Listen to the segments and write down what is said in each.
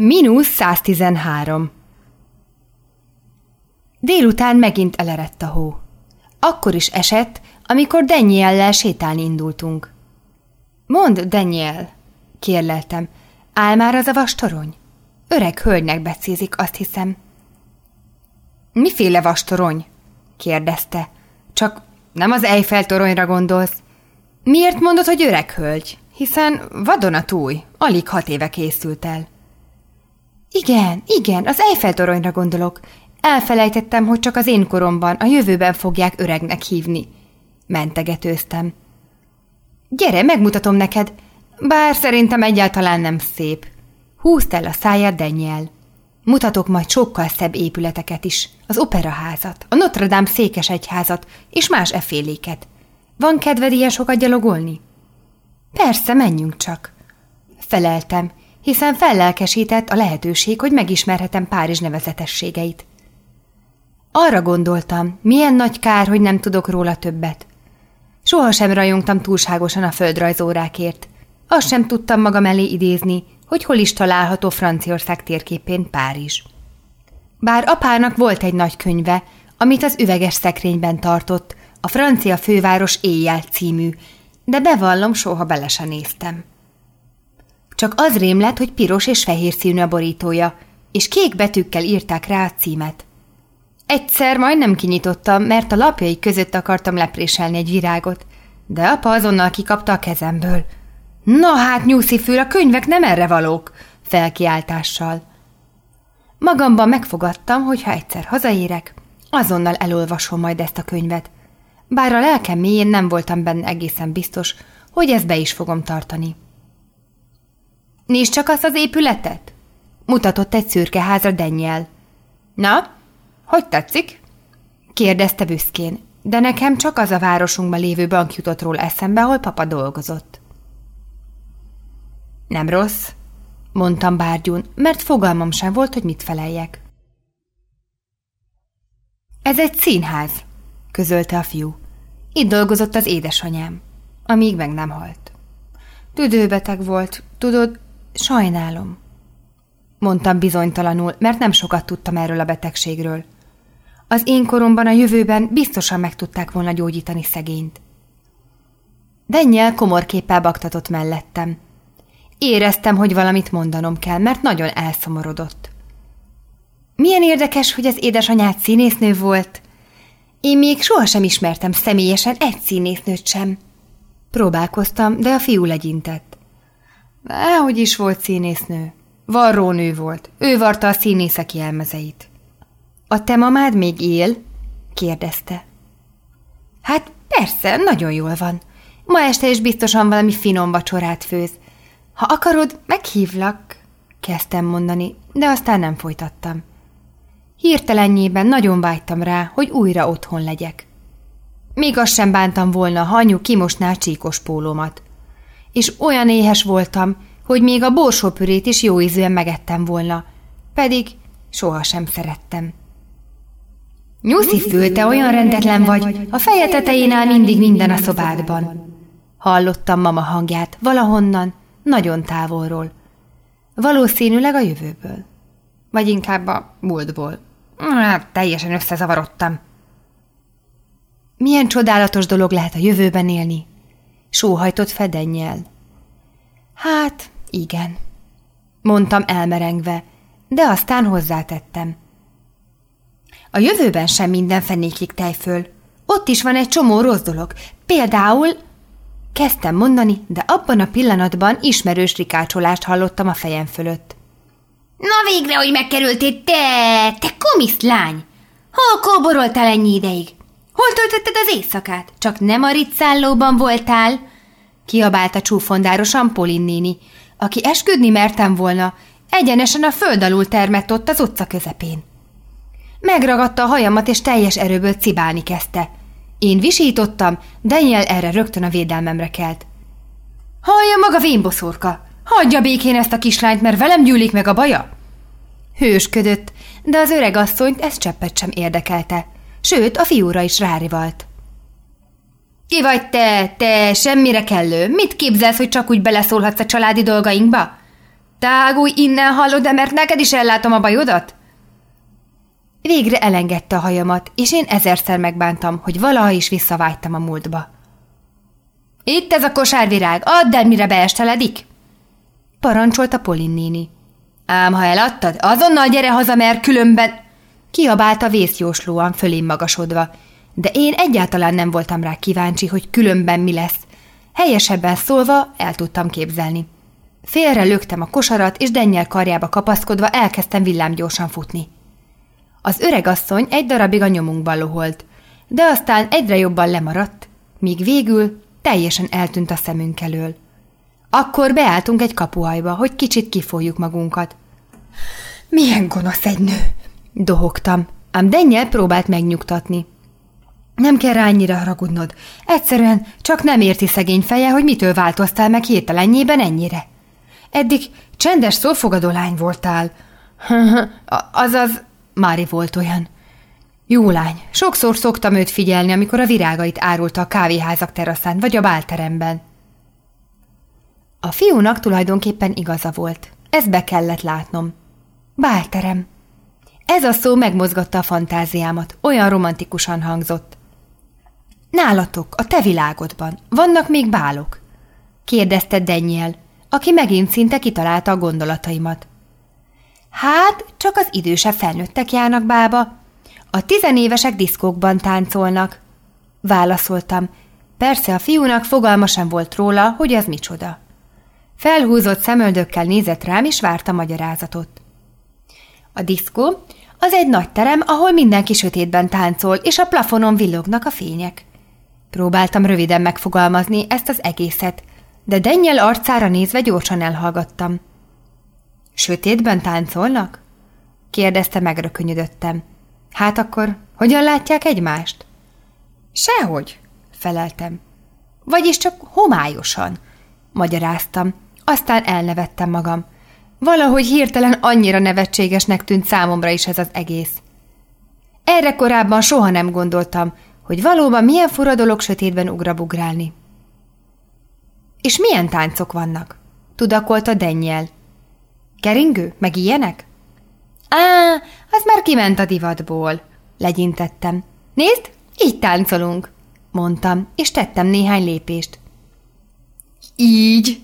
Mínusz 113 Délután megint elerett a hó. Akkor is esett, amikor Daniellel sétálni indultunk. Mond, Daniel, kérleltem, áll már az a vastorony? Öreg hölgynek becézik, azt hiszem. Miféle vastorony? kérdezte. Csak nem az Eiffel toronyra gondolsz. Miért mondod, hogy öreg hölgy? Hiszen vadonatúj, alig hat éve készült el. Igen, igen, az Eiffel toronyra gondolok. Elfelejtettem, hogy csak az én koromban, a jövőben fogják öregnek hívni. Mentegetőztem. Gyere, megmutatom neked, bár szerintem egyáltalán nem szép. Húzd el a száját, Daniel. Mutatok majd sokkal szebb épületeket is, az operaházat, a Notre Dame székes egyházat és más eféléket. Van kedved ilyen sokat gyalogolni? Persze, menjünk csak. Feleltem, hiszen fellelkesített a lehetőség, hogy megismerhetem Párizs nevezetességeit. Arra gondoltam, milyen nagy kár, hogy nem tudok róla többet. Soha sem rajongtam túlságosan a földrajzórákért. Azt sem tudtam magam elé idézni, hogy hol is található Franciaország térképén Párizs. Bár apának volt egy nagy könyve, amit az üveges szekrényben tartott, a francia főváros éjjel című, de bevallom, soha bele se néztem. Csak az rém lett, hogy piros és fehér színű a borítója, és kék betűkkel írták rá a címet. Egyszer majdnem kinyitottam, mert a lapjai között akartam lepréselni egy virágot, de apa azonnal kikapta a kezemből. Na hát, nyúszi fül, a könyvek nem erre valók, felkiáltással. Magamban megfogadtam, hogy ha egyszer hazaérek, azonnal elolvasom majd ezt a könyvet. Bár a lelkem mélyén nem voltam benne egészen biztos, hogy ezt be is fogom tartani. Nézd csak azt az épületet! Mutatott egy szürke házra Daniel. Na, hogy tetszik? kérdezte büszkén, de nekem csak az a városunkban lévő bank jutott róla eszembe, ahol papa dolgozott. Nem rossz, mondtam bárgyún, mert fogalmam sem volt, hogy mit feleljek. Ez egy színház, közölte a fiú. Itt dolgozott az édesanyám, amíg meg nem halt. Tüdőbeteg volt, tudod, sajnálom. Mondtam bizonytalanul, mert nem sokat tudtam erről a betegségről. Az én koromban a jövőben biztosan meg tudták volna gyógyítani szegényt. Dennyel komorképpel baktatott mellettem. Éreztem, hogy valamit mondanom kell, mert nagyon elszomorodott. Milyen érdekes, hogy az édesanyád színésznő volt. Én még sohasem ismertem személyesen egy színésznőt sem. Próbálkoztam, de a fiú legyintett. Hogy is volt színésznő. Varrónő volt. Ő varta a színészek jelmezeit. A te mamád még él? kérdezte. Hát persze, nagyon jól van. Ma este is biztosan valami finom vacsorát főz. Ha akarod, meghívlak, kezdtem mondani, de aztán nem folytattam. Hirtelennyében nagyon vágytam rá, hogy újra otthon legyek. Még azt sem bántam volna, ha anyu kimosná csíkos pólómat. És olyan éhes voltam, hogy még a borsópürét is jó ízűen megettem volna, pedig sohasem szerettem. Nyuszi fül, te olyan rendetlen vagy, a feje tetején áll mindig minden a szobádban. Hallottam mama hangját, valahonnan, nagyon távolról. Valószínűleg a jövőből. Vagy inkább a múltból. Hát, teljesen összezavarodtam. Milyen csodálatos dolog lehet a jövőben élni? Sóhajtott fedennyel. Hát, igen, mondtam elmerengve, de aztán hozzátettem. A jövőben sem minden fenékig tejföl. Ott is van egy csomó rossz dolog. Például... Kezdtem mondani, de abban a pillanatban ismerős rikácsolást hallottam a fejem fölött. Na végre, hogy megkerültél, te, te komisz lány! Hol kóboroltál ennyi ideig? Hol töltötted az éjszakát? Csak nem a ritszállóban voltál? Kiabálta csúfondárosan Polin néni, aki esküdni mertem volna, egyenesen a föld alul termett ott az utca közepén. Megragadta a hajamat, és teljes erőből cibálni kezdte. Én visítottam, Daniel erre rögtön a védelmemre kelt. Hallja maga vénboszorka! Hagyja békén ezt a kislányt, mert velem gyűlik meg a baja! Hősködött, de az öreg asszonyt ez cseppet sem érdekelte, sőt, a fiúra is rárivalt. Ki vagy te, te, semmire kellő? Mit képzelsz, hogy csak úgy beleszólhatsz a családi dolgainkba? Tágulj innen, hallod, de mert neked is ellátom a bajodat? Végre elengedte a hajamat, és én ezerszer megbántam, hogy valaha is visszavágytam a múltba. Itt ez a kosárvirág, add el, mire beesteledik! Parancsolta Polin néni. Ám ha eladtad, azonnal gyere haza, mert különben... Kiabálta vészjóslóan fölém magasodva, de én egyáltalán nem voltam rá kíváncsi, hogy különben mi lesz. Helyesebben szólva el tudtam képzelni. Félre löktem a kosarat, és dennyel karjába kapaszkodva elkezdtem villámgyorsan futni. Az öreg asszony egy darabig a nyomunkban loholt, de aztán egyre jobban lemaradt, míg végül teljesen eltűnt a szemünk elől. Akkor beálltunk egy kapuajba, hogy kicsit kifoljuk magunkat. Milyen gonosz egy nő! Dohogtam, ám Dennyel próbált megnyugtatni. Nem kell rá annyira haragudnod. Egyszerűen csak nem érti szegény feje, hogy mitől változtál meg hirtelennyében ennyire. Eddig csendes szófogadó lány voltál. Azaz, Mári volt olyan. Jó lány, sokszor szoktam őt figyelni, amikor a virágait árulta a kávéházak teraszán vagy a bálteremben. A fiúnak tulajdonképpen igaza volt. Ezt be kellett látnom. Bálterem. Ez a szó megmozgatta a fantáziámat, olyan romantikusan hangzott. Nálatok, a te világodban, vannak még bálok? kérdezte Daniel, aki megint szinte kitalálta a gondolataimat. Hát, csak az idősebb felnőttek járnak bába. A tizenévesek diszkókban táncolnak. Válaszoltam. Persze a fiúnak fogalma sem volt róla, hogy ez micsoda. Felhúzott szemöldökkel nézett rám, és várta magyarázatot. A diszkó az egy nagy terem, ahol mindenki sötétben táncol, és a plafonon villognak a fények. Próbáltam röviden megfogalmazni ezt az egészet, de Dennyel arcára nézve gyorsan elhallgattam. Sötétben táncolnak? kérdezte megrökönyödöttem. Hát akkor hogyan látják egymást? Sehogy, feleltem. Vagyis csak homályosan, magyaráztam, aztán elnevettem magam. Valahogy hirtelen annyira nevetségesnek tűnt számomra is ez az egész. Erre korábban soha nem gondoltam, hogy valóban milyen fura dolog sötétben ugrabugrálni. És milyen táncok vannak? Tudakolta Dennyel. Keringő, meg ilyenek? Á, az már kiment a divatból, legyintettem. Nézd, így táncolunk, mondtam, és tettem néhány lépést. Így,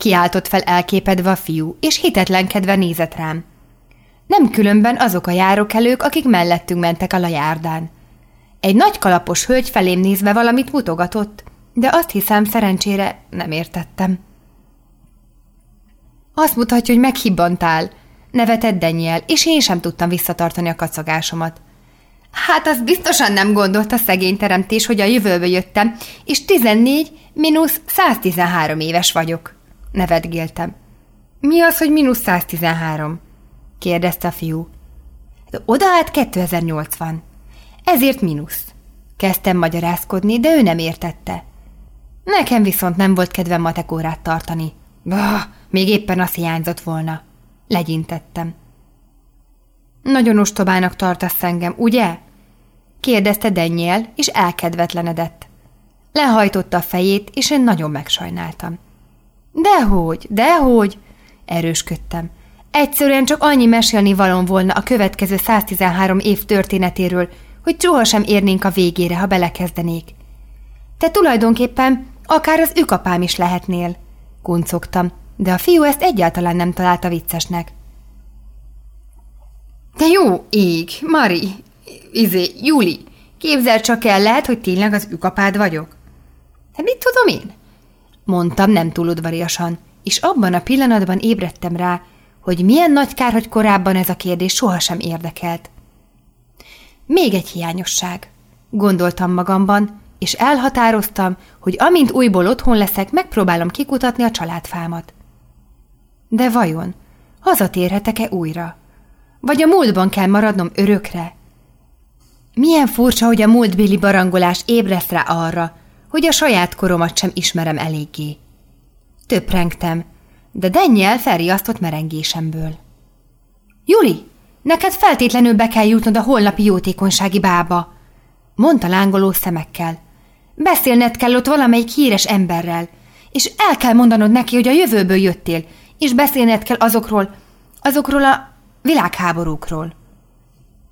kiáltott fel elképedve a fiú, és hitetlenkedve nézett rám. Nem különben azok a járókelők, akik mellettünk mentek a lajárdán. Egy nagy kalapos hölgy felém nézve valamit mutogatott, de azt hiszem szerencsére nem értettem. Azt mutatja, hogy meghibbantál, nevetett Daniel, és én sem tudtam visszatartani a kacagásomat. Hát az biztosan nem gondolt a szegény teremtés, hogy a jövőbe jöttem, és 14 mínusz 113 éves vagyok. Nevetgéltem. Mi az, hogy mínusz 113? kérdezte a fiú. Oda állt 2080. Ezért mínusz. Kezdtem magyarázkodni, de ő nem értette. Nekem viszont nem volt kedvem matekórát tartani. Bah, még éppen az hiányzott volna. Legyintettem. Nagyon ostobának tartasz engem, ugye? kérdezte Daniel, és elkedvetlenedett. Lehajtotta a fejét, és én nagyon megsajnáltam. Dehogy, dehogy, erősködtem. Egyszerűen csak annyi mesélni valon volna a következő 113 év történetéről, hogy sohasem érnénk a végére, ha belekezdenék. Te tulajdonképpen akár az ükapám is lehetnél, kuncogtam, de a fiú ezt egyáltalán nem találta viccesnek. De jó ég, Mari, izé, Juli, képzel csak el, lehet, hogy tényleg az ükapád vagyok. De mit tudom én? Mondtam nem túl udvariasan, és abban a pillanatban ébredtem rá, hogy milyen nagy kár, hogy korábban ez a kérdés sohasem érdekelt. Még egy hiányosság, gondoltam magamban, és elhatároztam, hogy amint újból otthon leszek, megpróbálom kikutatni a családfámat. De vajon, hazatérhetek-e újra? Vagy a múltban kell maradnom örökre? Milyen furcsa, hogy a múltbéli barangolás ébreszt rá arra, hogy a saját koromat sem ismerem eléggé. Töprengtem, de Daniel felriasztott merengésemből. Juli, neked feltétlenül be kell jutnod a holnapi jótékonysági bába, mondta lángoló szemekkel. Beszélned kell ott valamelyik híres emberrel, és el kell mondanod neki, hogy a jövőből jöttél, és beszélned kell azokról, azokról a világháborúkról.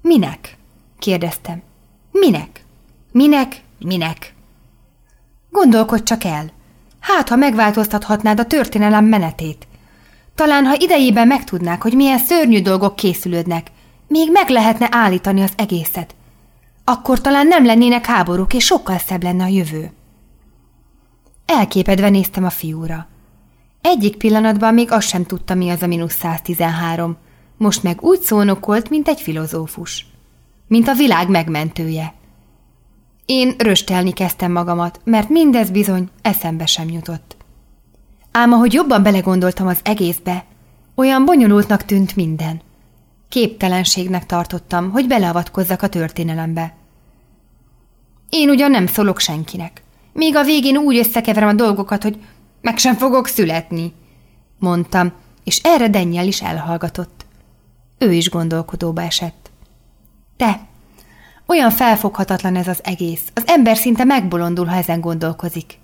Minek? kérdeztem. Minek? Minek? Minek? Gondolkodj csak el. Hát, ha megváltoztathatnád a történelem menetét. Talán, ha idejében megtudnák, hogy milyen szörnyű dolgok készülődnek, még meg lehetne állítani az egészet. Akkor talán nem lennének háborúk, és sokkal szebb lenne a jövő. Elképedve néztem a fiúra. Egyik pillanatban még azt sem tudta, mi az a mínusz 113. Most meg úgy szónokolt, mint egy filozófus. Mint a világ megmentője. Én röstelni kezdtem magamat, mert mindez bizony eszembe sem jutott. Ám ahogy jobban belegondoltam az egészbe, olyan bonyolultnak tűnt minden. Képtelenségnek tartottam, hogy beleavatkozzak a történelembe. Én ugyan nem szólok senkinek. Még a végén úgy összekeverem a dolgokat, hogy meg sem fogok születni, mondtam, és erre Dennyel is elhallgatott. Ő is gondolkodóba esett. Te, olyan felfoghatatlan ez az egész, az ember szinte megbolondul, ha ezen gondolkozik.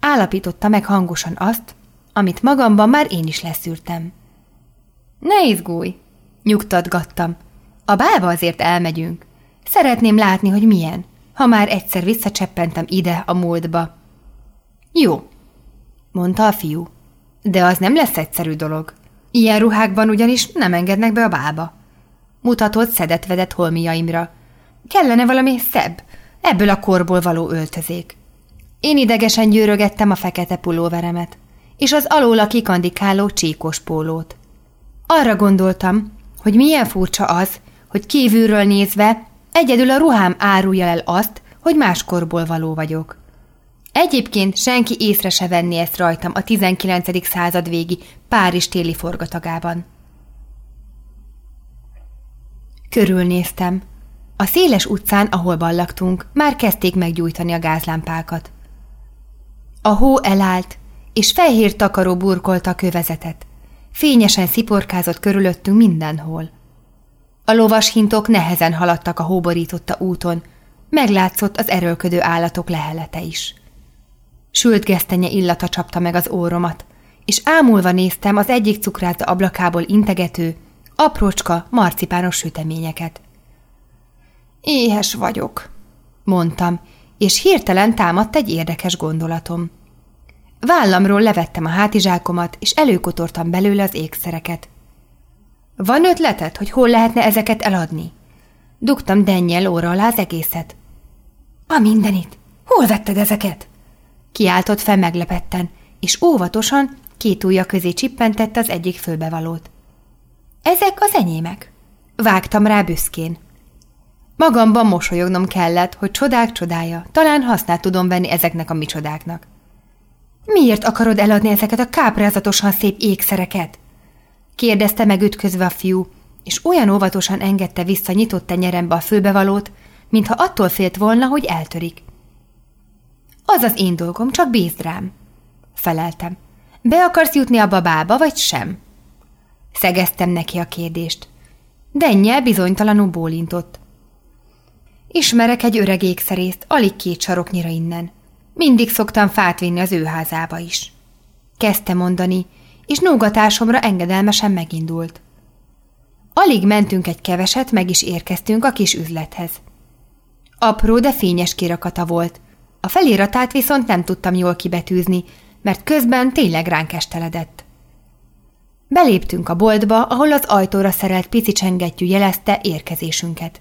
Állapította meg hangosan azt, amit magamban már én is leszűrtem. Ne izgulj, nyugtatgattam. A bába azért elmegyünk. Szeretném látni, hogy milyen, ha már egyszer visszacseppentem ide a múltba. Jó, mondta a fiú. De az nem lesz egyszerű dolog. Ilyen ruhákban ugyanis nem engednek be a bába. Mutatott szedetvedett holmiaimra. Kellene valami szebb, ebből a korból való öltözék. Én idegesen gyűrögettem a fekete pulóveremet, és az alóla kikandikáló csíkos pólót. Arra gondoltam, hogy milyen furcsa az, hogy kívülről nézve egyedül a ruhám árulja el azt, hogy más korból való vagyok. Egyébként senki észre se venni ezt rajtam a 19. század végi Párizs téli forgatagában. Körülnéztem. A széles utcán, ahol ballagtunk, már kezdték meggyújtani a gázlámpákat. A hó elállt, és fehér takaró burkolta a kövezetet. Fényesen sziporkázott körülöttünk mindenhol. A lovas hintok nehezen haladtak a hóborította úton, meglátszott az erőlködő állatok lehelete is. Sült gesztenye illata csapta meg az óromat, és ámulva néztem az egyik cukráta ablakából integető, aprócska, marcipános süteményeket. Éhes vagyok, mondtam, és hirtelen támadt egy érdekes gondolatom. Vállamról levettem a hátizsákomat, és előkotortam belőle az ékszereket. Van ötleted, hogy hol lehetne ezeket eladni? Dugtam Dennyel óra alá az egészet. A mindenit! Hol vetted ezeket? Kiáltott fel meglepetten, és óvatosan két ujja közé csippentette az egyik fölbevalót. Ezek az enyémek. Vágtam rá büszkén. Magamban mosolyognom kellett, hogy csodák csodája, talán hasznát tudom venni ezeknek a mi csodáknak. Miért akarod eladni ezeket a káprázatosan szép ékszereket? kérdezte megütközve a fiú, és olyan óvatosan engedte vissza nyitott tenyerembe a főbevalót, mintha attól félt volna, hogy eltörik. Az az én dolgom, csak bízd rám. Feleltem. Be akarsz jutni a babába, vagy sem? Szegeztem neki a kérdést. Dennyel bizonytalanul bólintott. Ismerek egy öreg ékszerészt, alig két saroknyira innen. Mindig szoktam fát vinni az ő házába is. Kezdte mondani, és nógatásomra engedelmesen megindult. Alig mentünk egy keveset, meg is érkeztünk a kis üzlethez. Apró, de fényes kirakata volt. A feliratát viszont nem tudtam jól kibetűzni, mert közben tényleg ránk esteledett. Beléptünk a boltba, ahol az ajtóra szerelt pici csengettyű jelezte érkezésünket.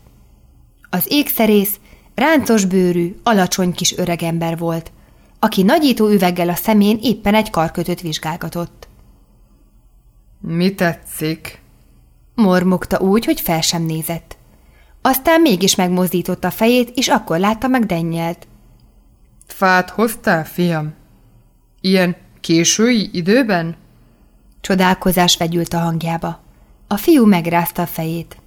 Az ékszerész ráncos bőrű, alacsony kis öregember volt, aki nagyító üveggel a szemén éppen egy karkötőt vizsgálgatott. Mi tetszik? Mormogta úgy, hogy fel sem nézett. Aztán mégis megmozdította a fejét, és akkor látta meg Dennyelt. Fát hoztál, fiam? Ilyen késői időben? Csodálkozás vegyült a hangjába. A fiú megrázta a fejét.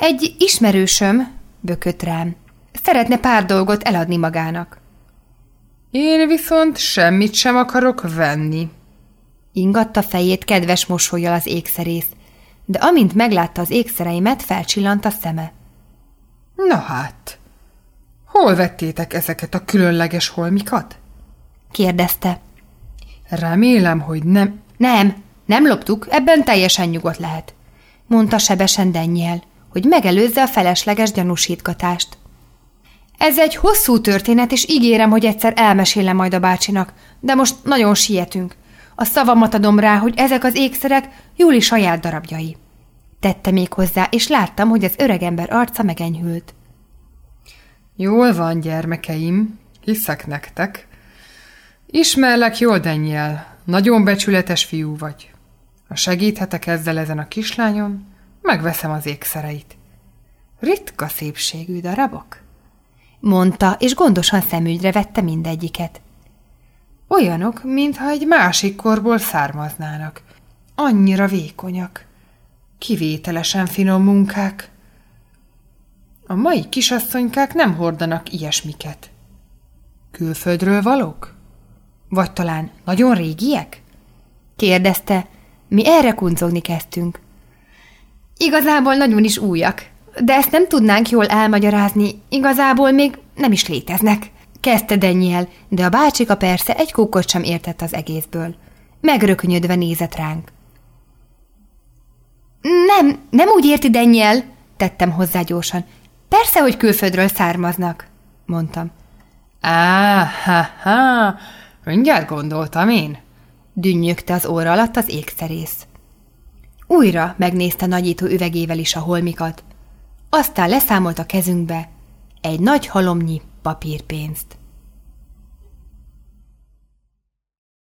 Egy ismerősöm, bökött rám, szeretne pár dolgot eladni magának. Én viszont semmit sem akarok venni. Ingatta fejét kedves mosolyjal az ékszerész, de amint meglátta az ékszereimet, felcsillant a szeme. Na hát, hol vettétek ezeket a különleges holmikat? kérdezte. Remélem, hogy nem Nem, nem loptuk, ebben teljesen nyugodt lehet, mondta sebesen Dennyel, hogy megelőzze a felesleges gyanúsítgatást. Ez egy hosszú történet, és ígérem, hogy egyszer elmesélem majd a bácsinak, de most nagyon sietünk. A szavamat adom rá, hogy ezek az ékszerek Júli saját darabjai. Tette még hozzá, és láttam, hogy az öregember arca megenyhült. Jól van, gyermekeim, hiszek nektek. Ismerlek jól, Daniel, nagyon becsületes fiú vagy. Ha segíthetek ezzel ezen a kislányon, megveszem az ékszereit. Ritka szépségű darabok? Mondta, és gondosan szemügyre vette mindegyiket. Olyanok, mintha egy másik korból származnának. Annyira vékonyak. Kivételesen finom munkák. A mai kisasszonykák nem hordanak ilyesmiket. Külföldről valók? Vagy talán nagyon régiek? Kérdezte, mi erre kuncogni kezdtünk. Igazából nagyon is újak, de ezt nem tudnánk jól elmagyarázni, igazából még nem is léteznek. Kezdte Daniel, de a bácsika persze egy kókot sem értett az egészből. Megrökönyödve nézett ránk. Nem, nem úgy érti Daniel, tettem hozzá gyorsan. Persze, hogy külföldről származnak, mondtam. Á, ha, ha, mindjárt gondoltam én. Dünnyögte az óra alatt az ékszerész. Újra megnézte nagyító üvegével is a holmikat, aztán leszámolt a kezünkbe egy nagy halomnyi papírpénzt.